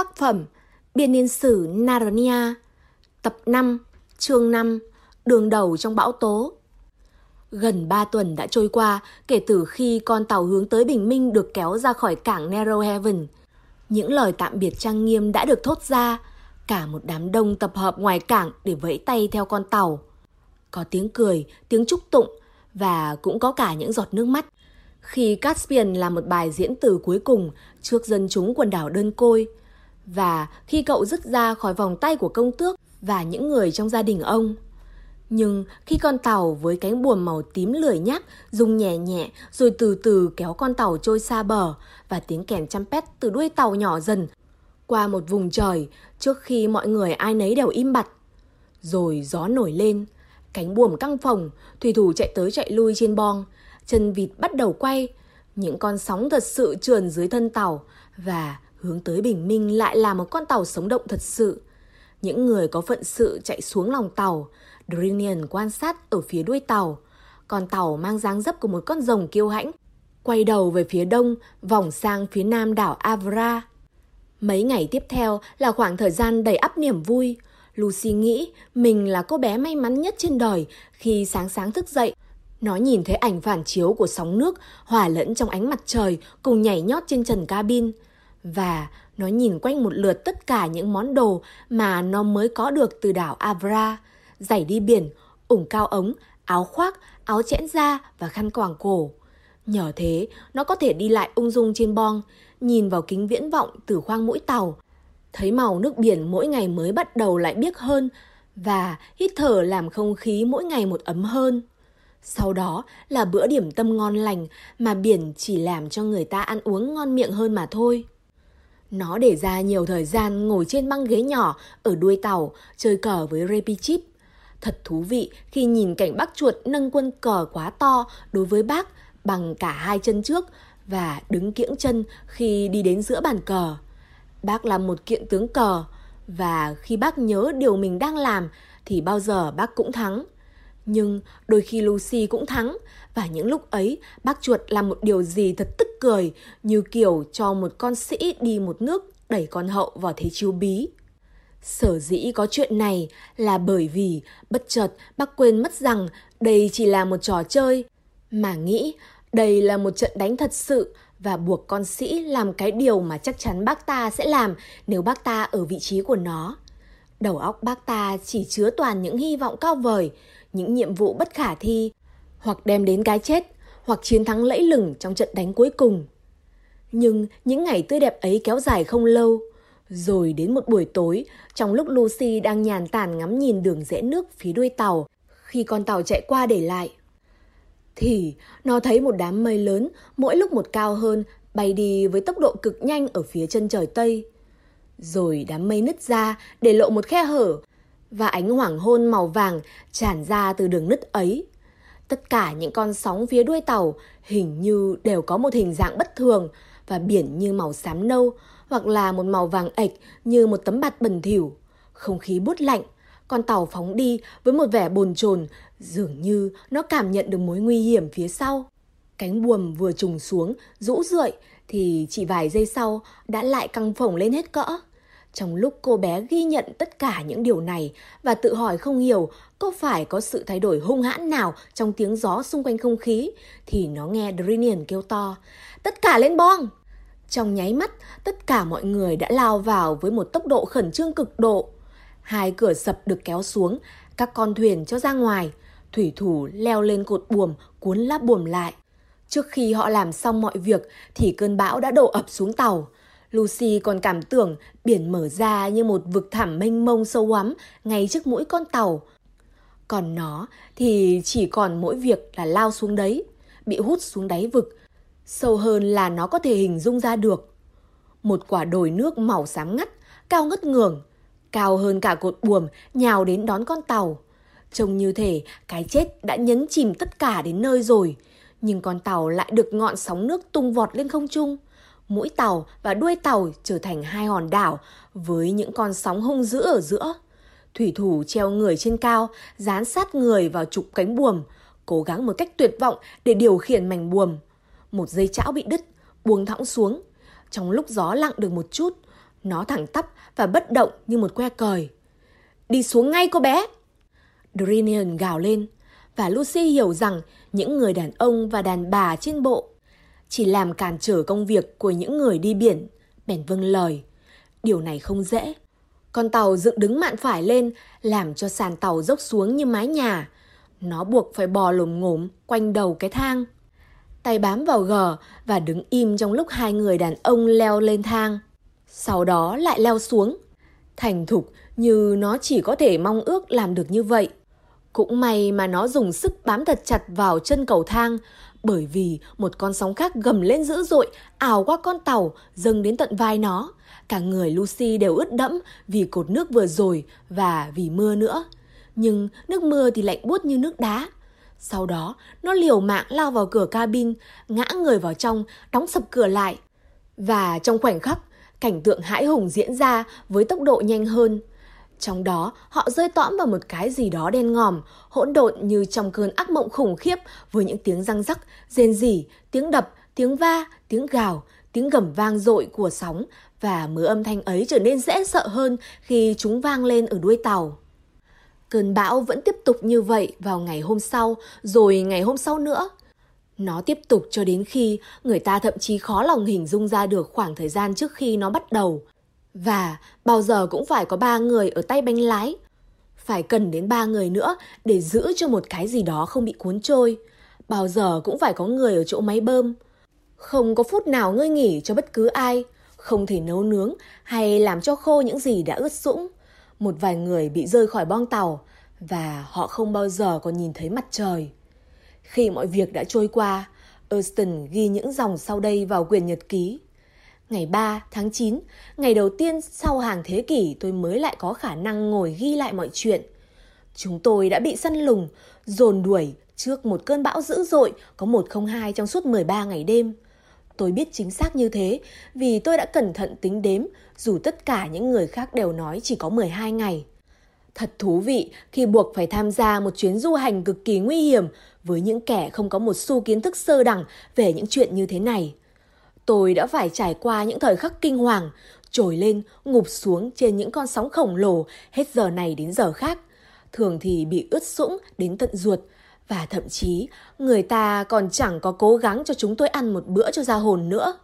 Tác phẩm Biên niên sử Narnia Tập 5 Chương 5 Đường đầu trong bão tố Gần 3 tuần đã trôi qua kể từ khi con tàu hướng tới bình minh được kéo ra khỏi cảng Narrow Heaven. Những lời tạm biệt trang nghiêm đã được thốt ra, cả một đám đông tập hợp ngoài cảng để vẫy tay theo con tàu. Có tiếng cười, tiếng chúc tụng và cũng có cả những giọt nước mắt. Khi Caspian làm một bài diễn từ cuối cùng trước dân chúng quần đảo đơn côi, và khi cậu dứt ra khỏi vòng tay của công tước và những người trong gia đình ông. Nhưng khi con tàu với cánh buồm màu tím lười nhác rung nhẹ nhẹ rồi từ từ kéo con tàu trôi xa bờ và tiếng kèn trumpet từ đuôi tàu nhỏ dần qua một vùng trời trước khi mọi người ai nấy đều im bặt. Rồi gió nổi lên, cánh buồm căng phồng, thủy thủ chạy tới chạy lui trên bong, chân vịt bắt đầu quay, những con sóng thật sự trườn dưới thân tàu và hướng tới bình minh lại là một con tàu sống động thật sự. Những người có phận sự chạy xuống lòng tàu, Drinian quan sát ở phía đuôi tàu. Con tàu mang dáng dấp của một con rồng kiêu hãnh, quay đầu về phía đông, vòng sang phía nam đảo Avra. Mấy ngày tiếp theo là khoảng thời gian đầy ắp niềm vui. Lucy nghĩ mình là cô bé may mắn nhất trên đời khi sáng sáng thức dậy. Nó nhìn thấy ảnh phản chiếu của sóng nước hòa lẫn trong ánh mặt trời cùng nhảy nhót trên trần cabin. Và nó nhìn quanh một lượt tất cả những món đồ mà nó mới có được từ đảo Avra. Giày đi biển, ủng cao ống, áo khoác, áo chẽn da và khăn quàng cổ. Nhờ thế, nó có thể đi lại ung dung trên bong, nhìn vào kính viễn vọng từ khoang mũi tàu. Thấy màu nước biển mỗi ngày mới bắt đầu lại biếc hơn và hít thở làm không khí mỗi ngày một ấm hơn. Sau đó là bữa điểm tâm ngon lành mà biển chỉ làm cho người ta ăn uống ngon miệng hơn mà thôi. Nó để ra nhiều thời gian ngồi trên băng ghế nhỏ, ở đuôi tàu, chơi cờ với Repichip. Thật thú vị khi nhìn cảnh bác chuột nâng quân cờ quá to đối với bác bằng cả hai chân trước và đứng kiễng chân khi đi đến giữa bàn cờ. Bác là một kiện tướng cờ và khi bác nhớ điều mình đang làm thì bao giờ bác cũng thắng. Nhưng đôi khi Lucy cũng thắng và những lúc ấy bác chuột làm một điều gì thật tức cười như kiểu cho một con sĩ đi một nước đẩy con hậu vào thế chiêu bí. Sở dĩ có chuyện này là bởi vì bất chợt bác quên mất rằng đây chỉ là một trò chơi, mà nghĩ đây là một trận đánh thật sự và buộc con sĩ làm cái điều mà chắc chắn bác ta sẽ làm nếu bác ta ở vị trí của nó. Đầu óc bác ta chỉ chứa toàn những hy vọng cao vời, những nhiệm vụ bất khả thi, hoặc đem đến cái chết, hoặc chiến thắng lẫy lừng trong trận đánh cuối cùng. Nhưng những ngày tươi đẹp ấy kéo dài không lâu. Rồi đến một buổi tối, trong lúc Lucy đang nhàn tản ngắm nhìn đường rẽ nước phía đuôi tàu, khi con tàu chạy qua để lại, thì nó thấy một đám mây lớn mỗi lúc một cao hơn bay đi với tốc độ cực nhanh ở phía chân trời Tây. Rồi đám mây nứt ra để lộ một khe hở và ánh hoàng hôn màu vàng tràn ra từ đường nứt ấy. Tất cả những con sóng phía đuôi tàu hình như đều có một hình dạng bất thường và biển như màu xám nâu hoặc là một màu vàng ệch như một tấm bạt bẩn thỉu. Không khí bút lạnh, con tàu phóng đi với một vẻ bồn chồn dường như nó cảm nhận được mối nguy hiểm phía sau. Cánh buồm vừa trùng xuống, rũ rượi thì chỉ vài giây sau đã lại căng phồng lên hết cỡ. Trong lúc cô bé ghi nhận tất cả những điều này và tự hỏi không hiểu có phải có sự thay đổi hung hãn nào trong tiếng gió xung quanh không khí, thì nó nghe Drinian kêu to, tất cả lên bong! Trong nháy mắt, tất cả mọi người đã lao vào với một tốc độ khẩn trương cực độ. Hai cửa sập được kéo xuống, các con thuyền cho ra ngoài. Thủy thủ leo lên cột buồm, cuốn lá buồm lại. Trước khi họ làm xong mọi việc thì cơn bão đã đổ ập xuống tàu. Lucy còn cảm tưởng biển mở ra như một vực thẳm mênh mông sâu hoắm ngay trước mũi con tàu. Còn nó thì chỉ còn mỗi việc là lao xuống đấy, bị hút xuống đáy vực. Sâu hơn là nó có thể hình dung ra được. Một quả đồi nước màu xám ngắt, cao ngất ngường, cao hơn cả cột buồm nhào đến đón con tàu. Trông như thể cái chết đã nhấn chìm tất cả đến nơi rồi, nhưng con tàu lại được ngọn sóng nước tung vọt lên không trung mũi tàu và đuôi tàu trở thành hai hòn đảo với những con sóng hung dữ ở giữa. Thủy thủ treo người trên cao, dán sát người vào trục cánh buồm, cố gắng một cách tuyệt vọng để điều khiển mảnh buồm. Một dây chảo bị đứt, buông thõng xuống. Trong lúc gió lặng được một chút, Nó thẳng tắp và bất động như một que cời. Đi xuống ngay cô bé! Drinian gào lên. Và Lucy hiểu rằng những người đàn ông và đàn bà trên bộ chỉ làm cản trở công việc của những người đi biển, bèn vâng lời. Điều này không dễ. Con tàu dựng đứng mạn phải lên, làm cho sàn tàu dốc xuống như mái nhà. Nó buộc phải bò lồm ngốm quanh đầu cái thang. Tay bám vào gờ và đứng im trong lúc hai người đàn ông leo lên thang. Sau đó lại leo xuống. Thành thục như nó chỉ có thể mong ước làm được như vậy. Cũng may mà nó dùng sức bám thật chặt vào chân cầu thang, bởi vì một con sóng khác gầm lên dữ dội, ảo qua con tàu, dâng đến tận vai nó. Cả người Lucy đều ướt đẫm vì cột nước vừa rồi và vì mưa nữa. Nhưng nước mưa thì lạnh buốt như nước đá. Sau đó, nó liều mạng lao vào cửa cabin, ngã người vào trong, đóng sập cửa lại. Và trong khoảnh khắc, cảnh tượng hãi hùng diễn ra với tốc độ nhanh hơn. Trong đó, họ rơi tõm vào một cái gì đó đen ngòm, hỗn độn như trong cơn ác mộng khủng khiếp với những tiếng răng rắc, rên rỉ, tiếng đập, tiếng va, tiếng gào, tiếng gầm vang dội của sóng và mớ âm thanh ấy trở nên dễ sợ hơn khi chúng vang lên ở đuôi tàu. Cơn bão vẫn tiếp tục như vậy vào ngày hôm sau, rồi ngày hôm sau nữa. Nó tiếp tục cho đến khi người ta thậm chí khó lòng hình dung ra được khoảng thời gian trước khi nó bắt đầu. Và bao giờ cũng phải có ba người ở tay bánh lái. Phải cần đến ba người nữa để giữ cho một cái gì đó không bị cuốn trôi. Bao giờ cũng phải có người ở chỗ máy bơm. Không có phút nào ngơi nghỉ cho bất cứ ai. Không thể nấu nướng hay làm cho khô những gì đã ướt sũng. Một vài người bị rơi khỏi bong tàu và họ không bao giờ còn nhìn thấy mặt trời. Khi mọi việc đã trôi qua, Austin ghi những dòng sau đây vào quyển nhật ký. Ngày 3 tháng 9, ngày đầu tiên sau hàng thế kỷ tôi mới lại có khả năng ngồi ghi lại mọi chuyện. Chúng tôi đã bị săn lùng, dồn đuổi trước một cơn bão dữ dội có 102 trong suốt 13 ngày đêm. Tôi biết chính xác như thế vì tôi đã cẩn thận tính đếm dù tất cả những người khác đều nói chỉ có 12 ngày. Thật thú vị khi buộc phải tham gia một chuyến du hành cực kỳ nguy hiểm với những kẻ không có một xu kiến thức sơ đẳng về những chuyện như thế này. Tôi đã phải trải qua những thời khắc kinh hoàng, trồi lên, ngụp xuống trên những con sóng khổng lồ hết giờ này đến giờ khác. Thường thì bị ướt sũng đến tận ruột, và thậm chí người ta còn chẳng có cố gắng cho chúng tôi ăn một bữa cho ra hồn nữa.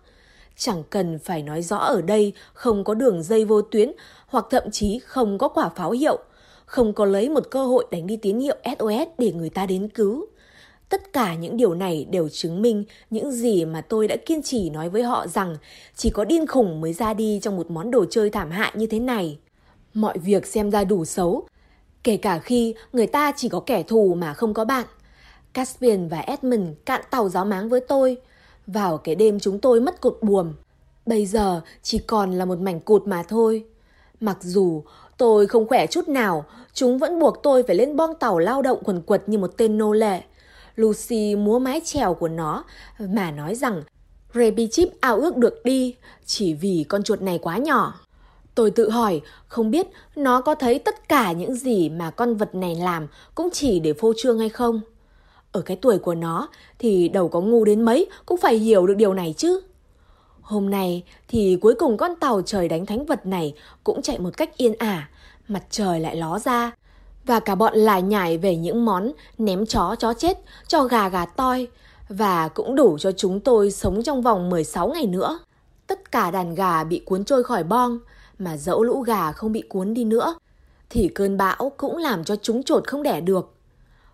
Chẳng cần phải nói rõ ở đây không có đường dây vô tuyến hoặc thậm chí không có quả pháo hiệu, không có lấy một cơ hội đánh đi tín hiệu SOS để người ta đến cứu. Tất cả những điều này đều chứng minh những gì mà tôi đã kiên trì nói với họ rằng chỉ có điên khủng mới ra đi trong một món đồ chơi thảm hại như thế này. Mọi việc xem ra đủ xấu, kể cả khi người ta chỉ có kẻ thù mà không có bạn. Caspian và Edmund cạn tàu giáo máng với tôi. Vào cái đêm chúng tôi mất cột buồm. Bây giờ chỉ còn là một mảnh cột mà thôi. Mặc dù tôi không khỏe chút nào, chúng vẫn buộc tôi phải lên bong tàu lao động quần quật như một tên nô lệ. Lucy múa mái chèo của nó mà nói rằng Raby Chip ao ước được đi chỉ vì con chuột này quá nhỏ. Tôi tự hỏi, không biết nó có thấy tất cả những gì mà con vật này làm cũng chỉ để phô trương hay không? Ở cái tuổi của nó thì đầu có ngu đến mấy cũng phải hiểu được điều này chứ. Hôm nay thì cuối cùng con tàu trời đánh thánh vật này cũng chạy một cách yên ả, mặt trời lại ló ra. Và cả bọn lại nhảy về những món ném chó chó chết, cho gà gà toi. Và cũng đủ cho chúng tôi sống trong vòng 16 ngày nữa. Tất cả đàn gà bị cuốn trôi khỏi bong, mà dẫu lũ gà không bị cuốn đi nữa, thì cơn bão cũng làm cho chúng trột không đẻ được.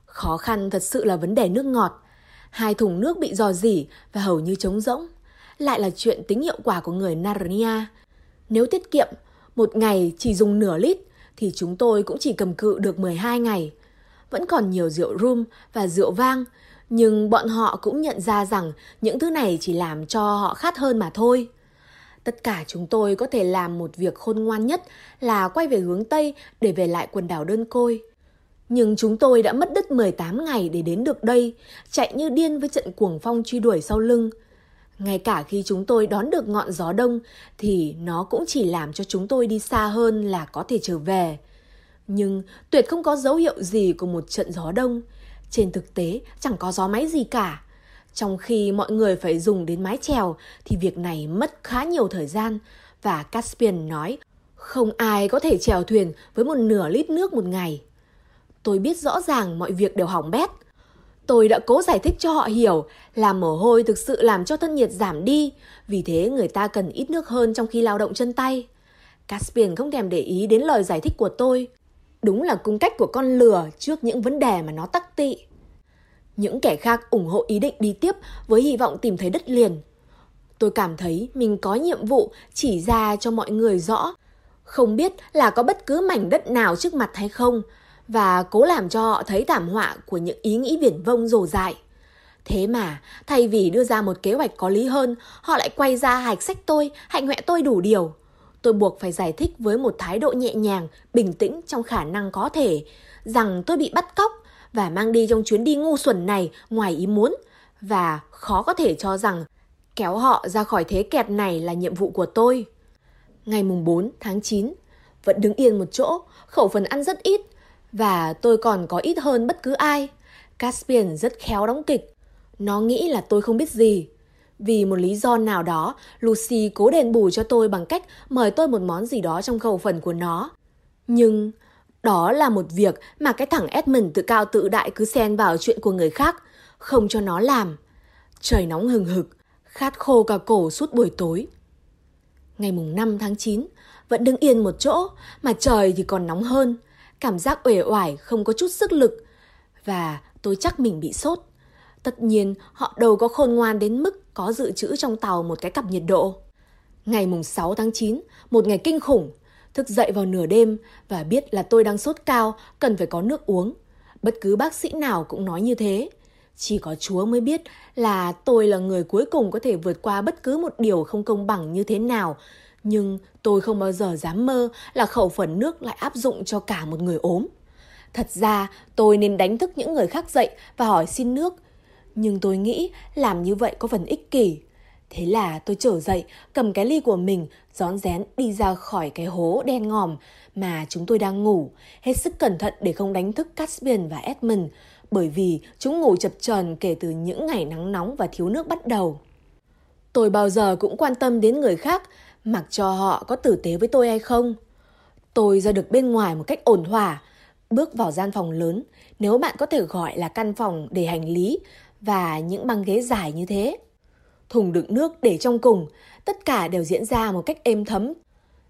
Khó khăn thật sự là vấn đề nước ngọt. Hai thùng nước bị dò dỉ và hầu như trống rỗng. Lại là chuyện tính hiệu quả của người Narnia. Nếu tiết kiệm, một ngày chỉ dùng nửa lít thì chúng tôi cũng chỉ cầm cự được 12 ngày. Vẫn còn nhiều rượu rum và rượu vang, nhưng bọn họ cũng nhận ra rằng những thứ này chỉ làm cho họ khát hơn mà thôi. Tất cả chúng tôi có thể làm một việc khôn ngoan nhất là quay về hướng Tây để về lại quần đảo đơn côi. Nhưng chúng tôi đã mất đứt 18 ngày để đến được đây, chạy như điên với trận cuồng phong truy đuổi sau lưng. Ngay cả khi chúng tôi đón được ngọn gió đông, thì nó cũng chỉ làm cho chúng tôi đi xa hơn là có thể trở về. Nhưng tuyệt không có dấu hiệu gì của một trận gió đông. Trên thực tế, chẳng có gió máy gì cả. Trong khi mọi người phải dùng đến mái chèo, thì việc này mất khá nhiều thời gian và Caspian nói, không ai có thể chèo thuyền với một nửa lít nước một ngày. Tôi biết rõ ràng mọi việc đều hỏng bét. Tôi đã cố giải thích cho họ hiểu là mồ hôi thực sự làm cho thân nhiệt giảm đi, vì thế người ta cần ít nước hơn trong khi lao động chân tay. Caspian không thèm để ý đến lời giải thích của tôi. Đúng là cung cách của con lừa trước những vấn đề mà nó tắc tị. Những kẻ khác ủng hộ ý định đi tiếp với hy vọng tìm thấy đất liền. Tôi cảm thấy mình có nhiệm vụ chỉ ra cho mọi người rõ, không biết là có bất cứ mảnh đất nào trước mặt hay không, và cố làm cho họ thấy thảm họa của những ý nghĩ viển vông rồ dại. Thế mà, thay vì đưa ra một kế hoạch có lý hơn, họ lại quay ra hạch sách tôi, hạnh hoẹ tôi đủ điều. Tôi buộc phải giải thích với một thái độ nhẹ nhàng, bình tĩnh trong khả năng có thể, rằng tôi bị bắt cóc và mang đi trong chuyến đi ngu xuẩn này ngoài ý muốn, và khó có thể cho rằng kéo họ ra khỏi thế kẹt này là nhiệm vụ của tôi. Ngày mùng 4 tháng 9, vẫn đứng yên một chỗ, khẩu phần ăn rất ít, và tôi còn có ít hơn bất cứ ai. Caspian rất khéo đóng kịch. Nó nghĩ là tôi không biết gì. Vì một lý do nào đó, Lucy cố đền bù cho tôi bằng cách mời tôi một món gì đó trong khẩu phần của nó. Nhưng đó là một việc mà cái thằng Edmund tự cao tự đại cứ xen vào chuyện của người khác, không cho nó làm. Trời nóng hừng hực, khát khô cả cổ suốt buổi tối. Ngày mùng 5 tháng 9, vẫn đứng yên một chỗ, mà trời thì còn nóng hơn cảm giác uể oải không có chút sức lực và tôi chắc mình bị sốt. Tất nhiên, họ đâu có khôn ngoan đến mức có dự trữ trong tàu một cái cặp nhiệt độ. Ngày mùng 6 tháng 9, một ngày kinh khủng, thức dậy vào nửa đêm và biết là tôi đang sốt cao, cần phải có nước uống. Bất cứ bác sĩ nào cũng nói như thế. Chỉ có Chúa mới biết là tôi là người cuối cùng có thể vượt qua bất cứ một điều không công bằng như thế nào nhưng tôi không bao giờ dám mơ là khẩu phần nước lại áp dụng cho cả một người ốm. Thật ra tôi nên đánh thức những người khác dậy và hỏi xin nước. Nhưng tôi nghĩ làm như vậy có phần ích kỷ. Thế là tôi trở dậy, cầm cái ly của mình, rón rén đi ra khỏi cái hố đen ngòm mà chúng tôi đang ngủ, hết sức cẩn thận để không đánh thức Caspian và Edmund, bởi vì chúng ngủ chập chờn kể từ những ngày nắng nóng và thiếu nước bắt đầu. Tôi bao giờ cũng quan tâm đến người khác, mặc cho họ có tử tế với tôi hay không. Tôi ra được bên ngoài một cách ổn thỏa, bước vào gian phòng lớn, nếu bạn có thể gọi là căn phòng để hành lý và những băng ghế dài như thế. Thùng đựng nước để trong cùng, tất cả đều diễn ra một cách êm thấm.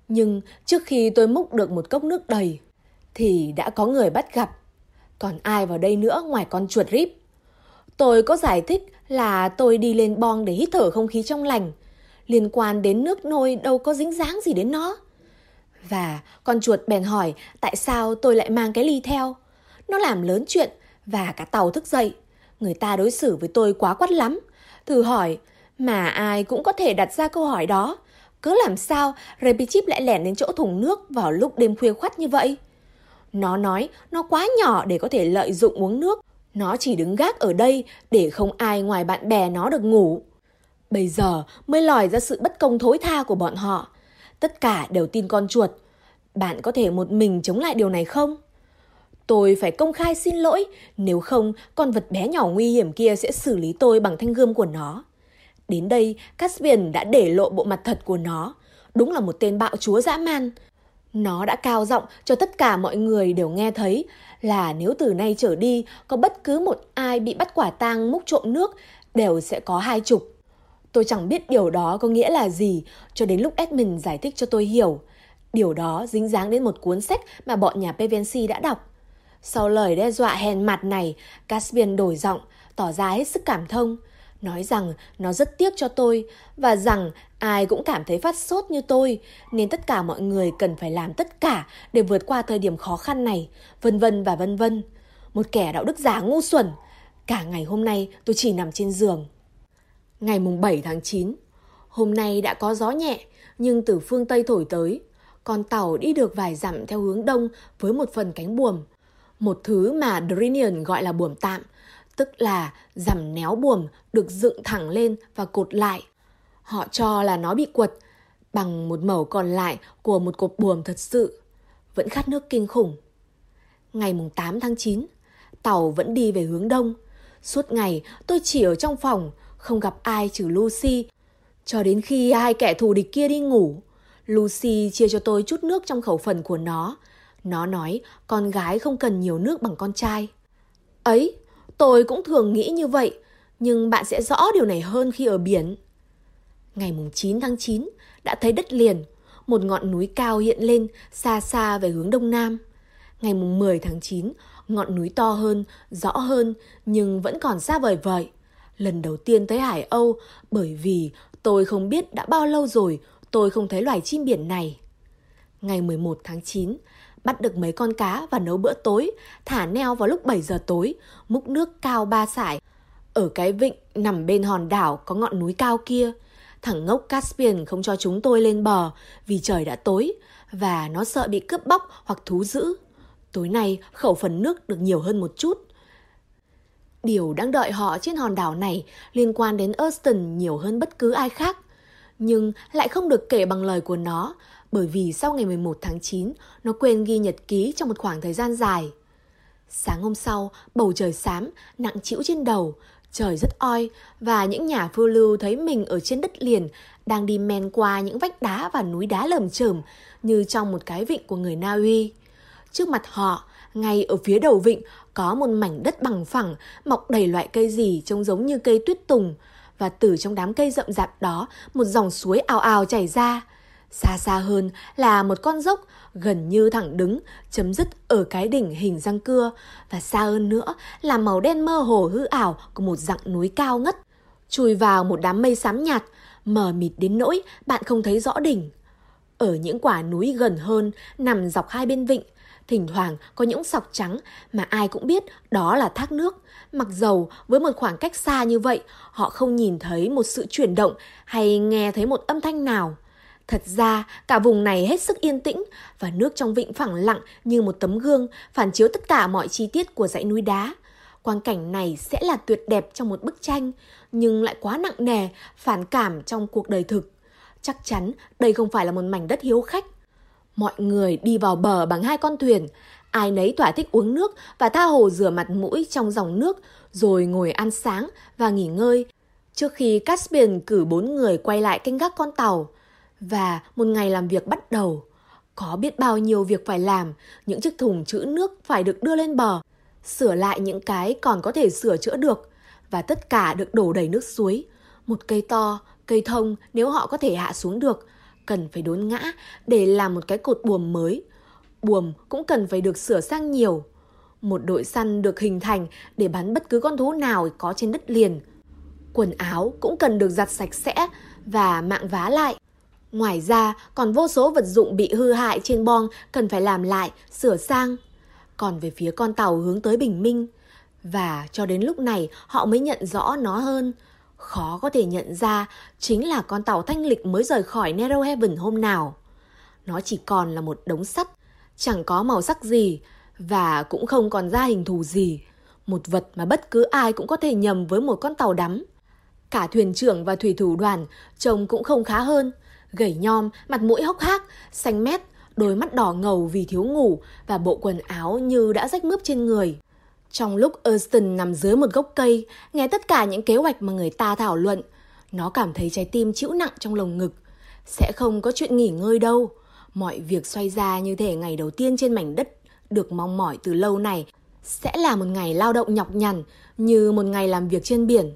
Nhưng trước khi tôi múc được một cốc nước đầy, thì đã có người bắt gặp. Còn ai vào đây nữa ngoài con chuột rip? Tôi có giải thích là tôi đi lên bong để hít thở không khí trong lành, liên quan đến nước nôi đâu có dính dáng gì đến nó. Và con chuột bèn hỏi tại sao tôi lại mang cái ly theo. Nó làm lớn chuyện và cả tàu thức dậy. Người ta đối xử với tôi quá quắt lắm. Thử hỏi, mà ai cũng có thể đặt ra câu hỏi đó. Cứ làm sao Repichip lại lẻn đến chỗ thùng nước vào lúc đêm khuya khoắt như vậy? Nó nói nó quá nhỏ để có thể lợi dụng uống nước. Nó chỉ đứng gác ở đây để không ai ngoài bạn bè nó được ngủ. Bây giờ mới lòi ra sự bất công thối tha của bọn họ. Tất cả đều tin con chuột. Bạn có thể một mình chống lại điều này không? Tôi phải công khai xin lỗi, nếu không con vật bé nhỏ nguy hiểm kia sẽ xử lý tôi bằng thanh gươm của nó. Đến đây, Caspian đã để lộ bộ mặt thật của nó. Đúng là một tên bạo chúa dã man. Nó đã cao giọng cho tất cả mọi người đều nghe thấy là nếu từ nay trở đi có bất cứ một ai bị bắt quả tang múc trộm nước đều sẽ có hai chục. Tôi chẳng biết điều đó có nghĩa là gì cho đến lúc Edmund giải thích cho tôi hiểu. Điều đó dính dáng đến một cuốn sách mà bọn nhà Pevensi đã đọc. Sau lời đe dọa hèn mặt này, Caspian đổi giọng, tỏ ra hết sức cảm thông. Nói rằng nó rất tiếc cho tôi và rằng ai cũng cảm thấy phát sốt như tôi nên tất cả mọi người cần phải làm tất cả để vượt qua thời điểm khó khăn này, vân vân và vân vân. Một kẻ đạo đức giả ngu xuẩn. Cả ngày hôm nay tôi chỉ nằm trên giường. Ngày mùng 7 tháng 9, hôm nay đã có gió nhẹ nhưng từ phương Tây thổi tới. Con tàu đi được vài dặm theo hướng đông với một phần cánh buồm. Một thứ mà Drinian gọi là buồm tạm, tức là dằm néo buồm được dựng thẳng lên và cột lại. Họ cho là nó bị quật bằng một mẩu còn lại của một cột buồm thật sự. Vẫn khát nước kinh khủng. Ngày mùng 8 tháng 9, tàu vẫn đi về hướng đông. Suốt ngày tôi chỉ ở trong phòng không gặp ai trừ Lucy. Cho đến khi hai kẻ thù địch kia đi ngủ, Lucy chia cho tôi chút nước trong khẩu phần của nó. Nó nói con gái không cần nhiều nước bằng con trai. Ấy, tôi cũng thường nghĩ như vậy, nhưng bạn sẽ rõ điều này hơn khi ở biển. Ngày 9 tháng 9, đã thấy đất liền, một ngọn núi cao hiện lên xa xa về hướng đông nam. Ngày 10 tháng 9, ngọn núi to hơn, rõ hơn nhưng vẫn còn xa vời vời. Lần đầu tiên tới Hải Âu bởi vì tôi không biết đã bao lâu rồi tôi không thấy loài chim biển này. Ngày 11 tháng 9, bắt được mấy con cá và nấu bữa tối, thả neo vào lúc 7 giờ tối, múc nước cao ba sải. Ở cái vịnh nằm bên hòn đảo có ngọn núi cao kia, thằng ngốc Caspian không cho chúng tôi lên bờ vì trời đã tối và nó sợ bị cướp bóc hoặc thú dữ. Tối nay khẩu phần nước được nhiều hơn một chút. Điều đang đợi họ trên hòn đảo này liên quan đến Austin nhiều hơn bất cứ ai khác. Nhưng lại không được kể bằng lời của nó bởi vì sau ngày 11 tháng 9, nó quên ghi nhật ký trong một khoảng thời gian dài. Sáng hôm sau, bầu trời xám, nặng trĩu trên đầu, trời rất oi và những nhà phiêu lưu thấy mình ở trên đất liền đang đi men qua những vách đá và núi đá lởm chởm như trong một cái vịnh của người Na Uy. Trước mặt họ, ngay ở phía đầu vịnh có một mảnh đất bằng phẳng mọc đầy loại cây gì trông giống như cây tuyết tùng và từ trong đám cây rậm rạp đó một dòng suối ào ào chảy ra. Xa xa hơn là một con dốc gần như thẳng đứng, chấm dứt ở cái đỉnh hình răng cưa và xa hơn nữa là màu đen mơ hồ hư ảo của một dặng núi cao ngất, chui vào một đám mây xám nhạt, mờ mịt đến nỗi bạn không thấy rõ đỉnh. Ở những quả núi gần hơn nằm dọc hai bên vịnh, thỉnh thoảng có những sọc trắng mà ai cũng biết đó là thác nước. Mặc dầu với một khoảng cách xa như vậy, họ không nhìn thấy một sự chuyển động hay nghe thấy một âm thanh nào. Thật ra, cả vùng này hết sức yên tĩnh và nước trong vịnh phẳng lặng như một tấm gương phản chiếu tất cả mọi chi tiết của dãy núi đá. Quang cảnh này sẽ là tuyệt đẹp trong một bức tranh, nhưng lại quá nặng nề, phản cảm trong cuộc đời thực. Chắc chắn đây không phải là một mảnh đất hiếu khách. Mọi người đi vào bờ bằng hai con thuyền, ai nấy thỏa thích uống nước và tha hồ rửa mặt mũi trong dòng nước, rồi ngồi ăn sáng và nghỉ ngơi. Trước khi Caspian cử bốn người quay lại canh gác con tàu, và một ngày làm việc bắt đầu. Có biết bao nhiêu việc phải làm, những chiếc thùng chữ nước phải được đưa lên bờ, sửa lại những cái còn có thể sửa chữa được, và tất cả được đổ đầy nước suối. Một cây to, cây thông nếu họ có thể hạ xuống được, cần phải đốn ngã để làm một cái cột buồm mới. Buồm cũng cần phải được sửa sang nhiều. Một đội săn được hình thành để bắn bất cứ con thú nào có trên đất liền. Quần áo cũng cần được giặt sạch sẽ và mạng vá lại. Ngoài ra, còn vô số vật dụng bị hư hại trên bong cần phải làm lại, sửa sang. Còn về phía con tàu hướng tới bình minh. Và cho đến lúc này họ mới nhận rõ nó hơn. Khó có thể nhận ra chính là con tàu thanh lịch mới rời khỏi Narrow Heaven hôm nào. Nó chỉ còn là một đống sắt, chẳng có màu sắc gì và cũng không còn ra hình thù gì. Một vật mà bất cứ ai cũng có thể nhầm với một con tàu đắm. Cả thuyền trưởng và thủy thủ đoàn trông cũng không khá hơn gầy nhom, mặt mũi hốc hác, xanh mét, đôi mắt đỏ ngầu vì thiếu ngủ và bộ quần áo như đã rách mướp trên người. Trong lúc Erston nằm dưới một gốc cây, nghe tất cả những kế hoạch mà người ta thảo luận, nó cảm thấy trái tim chịu nặng trong lồng ngực. Sẽ không có chuyện nghỉ ngơi đâu. Mọi việc xoay ra như thể ngày đầu tiên trên mảnh đất được mong mỏi từ lâu này sẽ là một ngày lao động nhọc nhằn như một ngày làm việc trên biển.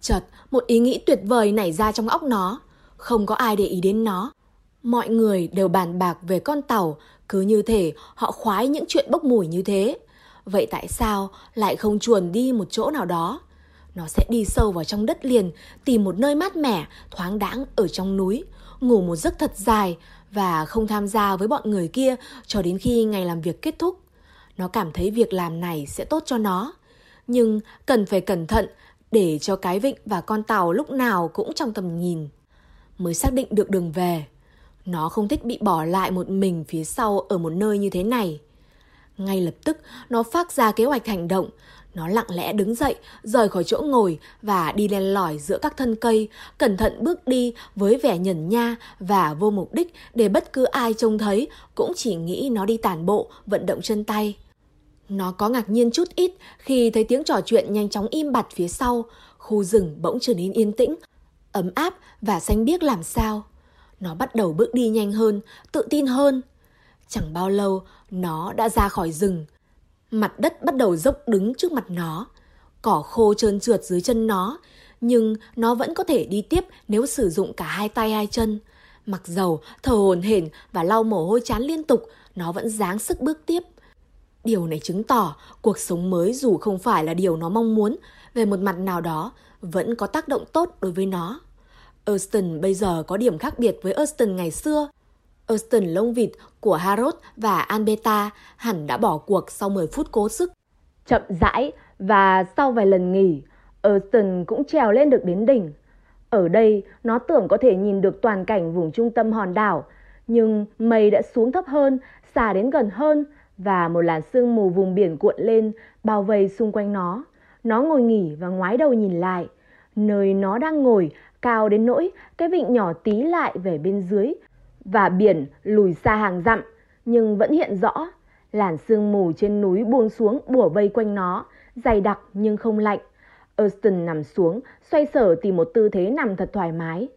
Chợt, một ý nghĩ tuyệt vời nảy ra trong óc nó không có ai để ý đến nó. Mọi người đều bàn bạc về con tàu, cứ như thể họ khoái những chuyện bốc mùi như thế. Vậy tại sao lại không chuồn đi một chỗ nào đó? Nó sẽ đi sâu vào trong đất liền, tìm một nơi mát mẻ, thoáng đãng ở trong núi, ngủ một giấc thật dài và không tham gia với bọn người kia cho đến khi ngày làm việc kết thúc. Nó cảm thấy việc làm này sẽ tốt cho nó. Nhưng cần phải cẩn thận để cho cái vịnh và con tàu lúc nào cũng trong tầm nhìn mới xác định được đường về. Nó không thích bị bỏ lại một mình phía sau ở một nơi như thế này. Ngay lập tức, nó phát ra kế hoạch hành động. Nó lặng lẽ đứng dậy, rời khỏi chỗ ngồi và đi len lỏi giữa các thân cây, cẩn thận bước đi với vẻ nhẩn nha và vô mục đích để bất cứ ai trông thấy cũng chỉ nghĩ nó đi tản bộ, vận động chân tay. Nó có ngạc nhiên chút ít khi thấy tiếng trò chuyện nhanh chóng im bặt phía sau, khu rừng bỗng trở nên yên tĩnh, ấm áp và xanh biếc làm sao. Nó bắt đầu bước đi nhanh hơn, tự tin hơn. Chẳng bao lâu, nó đã ra khỏi rừng. Mặt đất bắt đầu dốc đứng trước mặt nó. Cỏ khô trơn trượt dưới chân nó, nhưng nó vẫn có thể đi tiếp nếu sử dụng cả hai tay hai chân. Mặc dầu, thở hồn hển và lau mồ hôi chán liên tục, nó vẫn dáng sức bước tiếp. Điều này chứng tỏ cuộc sống mới dù không phải là điều nó mong muốn, về một mặt nào đó vẫn có tác động tốt đối với nó. Austin bây giờ có điểm khác biệt với Austin ngày xưa. Austin lông vịt của Harold và Albeta hẳn đã bỏ cuộc sau 10 phút cố sức. Chậm rãi và sau vài lần nghỉ, Austin cũng trèo lên được đến đỉnh. Ở đây, nó tưởng có thể nhìn được toàn cảnh vùng trung tâm hòn đảo, nhưng mây đã xuống thấp hơn, xa đến gần hơn và một làn sương mù vùng biển cuộn lên, bao vây xung quanh nó. Nó ngồi nghỉ và ngoái đầu nhìn lại. Nơi nó đang ngồi cao đến nỗi cái vịnh nhỏ tí lại về bên dưới và biển lùi xa hàng dặm nhưng vẫn hiện rõ. Làn sương mù trên núi buông xuống bủa vây quanh nó, dày đặc nhưng không lạnh. Austin nằm xuống, xoay sở tìm một tư thế nằm thật thoải mái.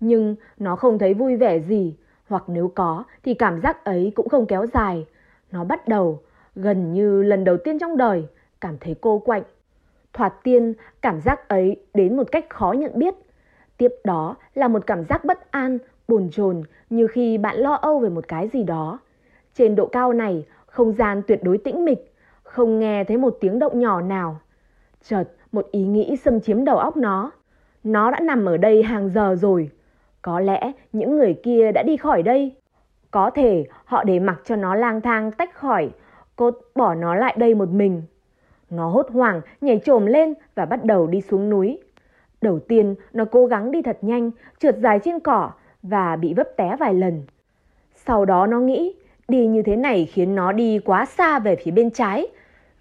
Nhưng nó không thấy vui vẻ gì, hoặc nếu có thì cảm giác ấy cũng không kéo dài. Nó bắt đầu, gần như lần đầu tiên trong đời, cảm thấy cô quạnh. Thoạt tiên, cảm giác ấy đến một cách khó nhận biết. Tiếp đó là một cảm giác bất an, bồn chồn như khi bạn lo âu về một cái gì đó. Trên độ cao này, không gian tuyệt đối tĩnh mịch, không nghe thấy một tiếng động nhỏ nào. Chợt, một ý nghĩ xâm chiếm đầu óc nó. Nó đã nằm ở đây hàng giờ rồi. Có lẽ những người kia đã đi khỏi đây. Có thể họ để mặc cho nó lang thang tách khỏi, cốt bỏ nó lại đây một mình. Nó hốt hoảng nhảy trồm lên và bắt đầu đi xuống núi. Đầu tiên nó cố gắng đi thật nhanh, trượt dài trên cỏ và bị vấp té vài lần. Sau đó nó nghĩ đi như thế này khiến nó đi quá xa về phía bên trái.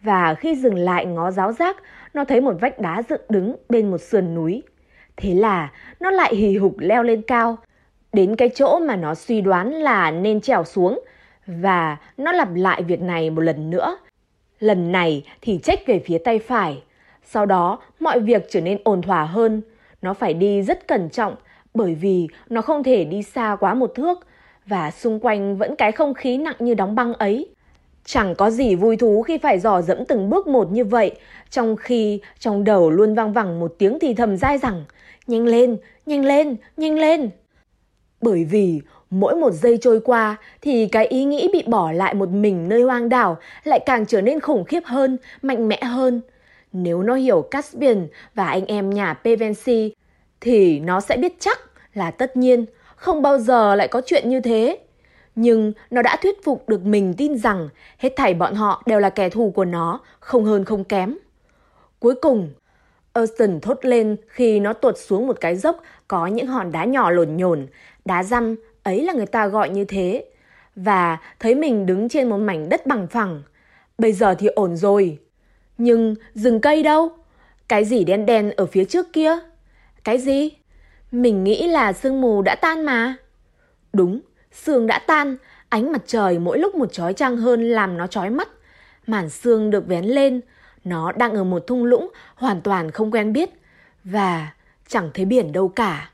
Và khi dừng lại ngó giáo giác, nó thấy một vách đá dựng đứng bên một sườn núi. Thế là nó lại hì hục leo lên cao, đến cái chỗ mà nó suy đoán là nên trèo xuống và nó lặp lại việc này một lần nữa. Lần này thì trách về phía tay phải. Sau đó mọi việc trở nên ổn thỏa hơn. Nó phải đi rất cẩn trọng bởi vì nó không thể đi xa quá một thước và xung quanh vẫn cái không khí nặng như đóng băng ấy. Chẳng có gì vui thú khi phải dò dẫm từng bước một như vậy, trong khi trong đầu luôn vang vẳng một tiếng thì thầm dai rằng Nhanh lên, nhanh lên, nhanh lên. Bởi vì mỗi một giây trôi qua thì cái ý nghĩ bị bỏ lại một mình nơi hoang đảo lại càng trở nên khủng khiếp hơn, mạnh mẽ hơn. Nếu nó hiểu Caspian và anh em nhà Pevensi thì nó sẽ biết chắc là tất nhiên không bao giờ lại có chuyện như thế. Nhưng nó đã thuyết phục được mình tin rằng hết thảy bọn họ đều là kẻ thù của nó, không hơn không kém. Cuối cùng, Austin thốt lên khi nó tuột xuống một cái dốc có những hòn đá nhỏ lổn nhổn đá răm, ấy là người ta gọi như thế. Và thấy mình đứng trên một mảnh đất bằng phẳng. Bây giờ thì ổn rồi. Nhưng rừng cây đâu? Cái gì đen đen ở phía trước kia? Cái gì? Mình nghĩ là sương mù đã tan mà. Đúng, sương đã tan, ánh mặt trời mỗi lúc một chói chang hơn làm nó chói mắt. Màn sương được vén lên, nó đang ở một thung lũng hoàn toàn không quen biết và chẳng thấy biển đâu cả.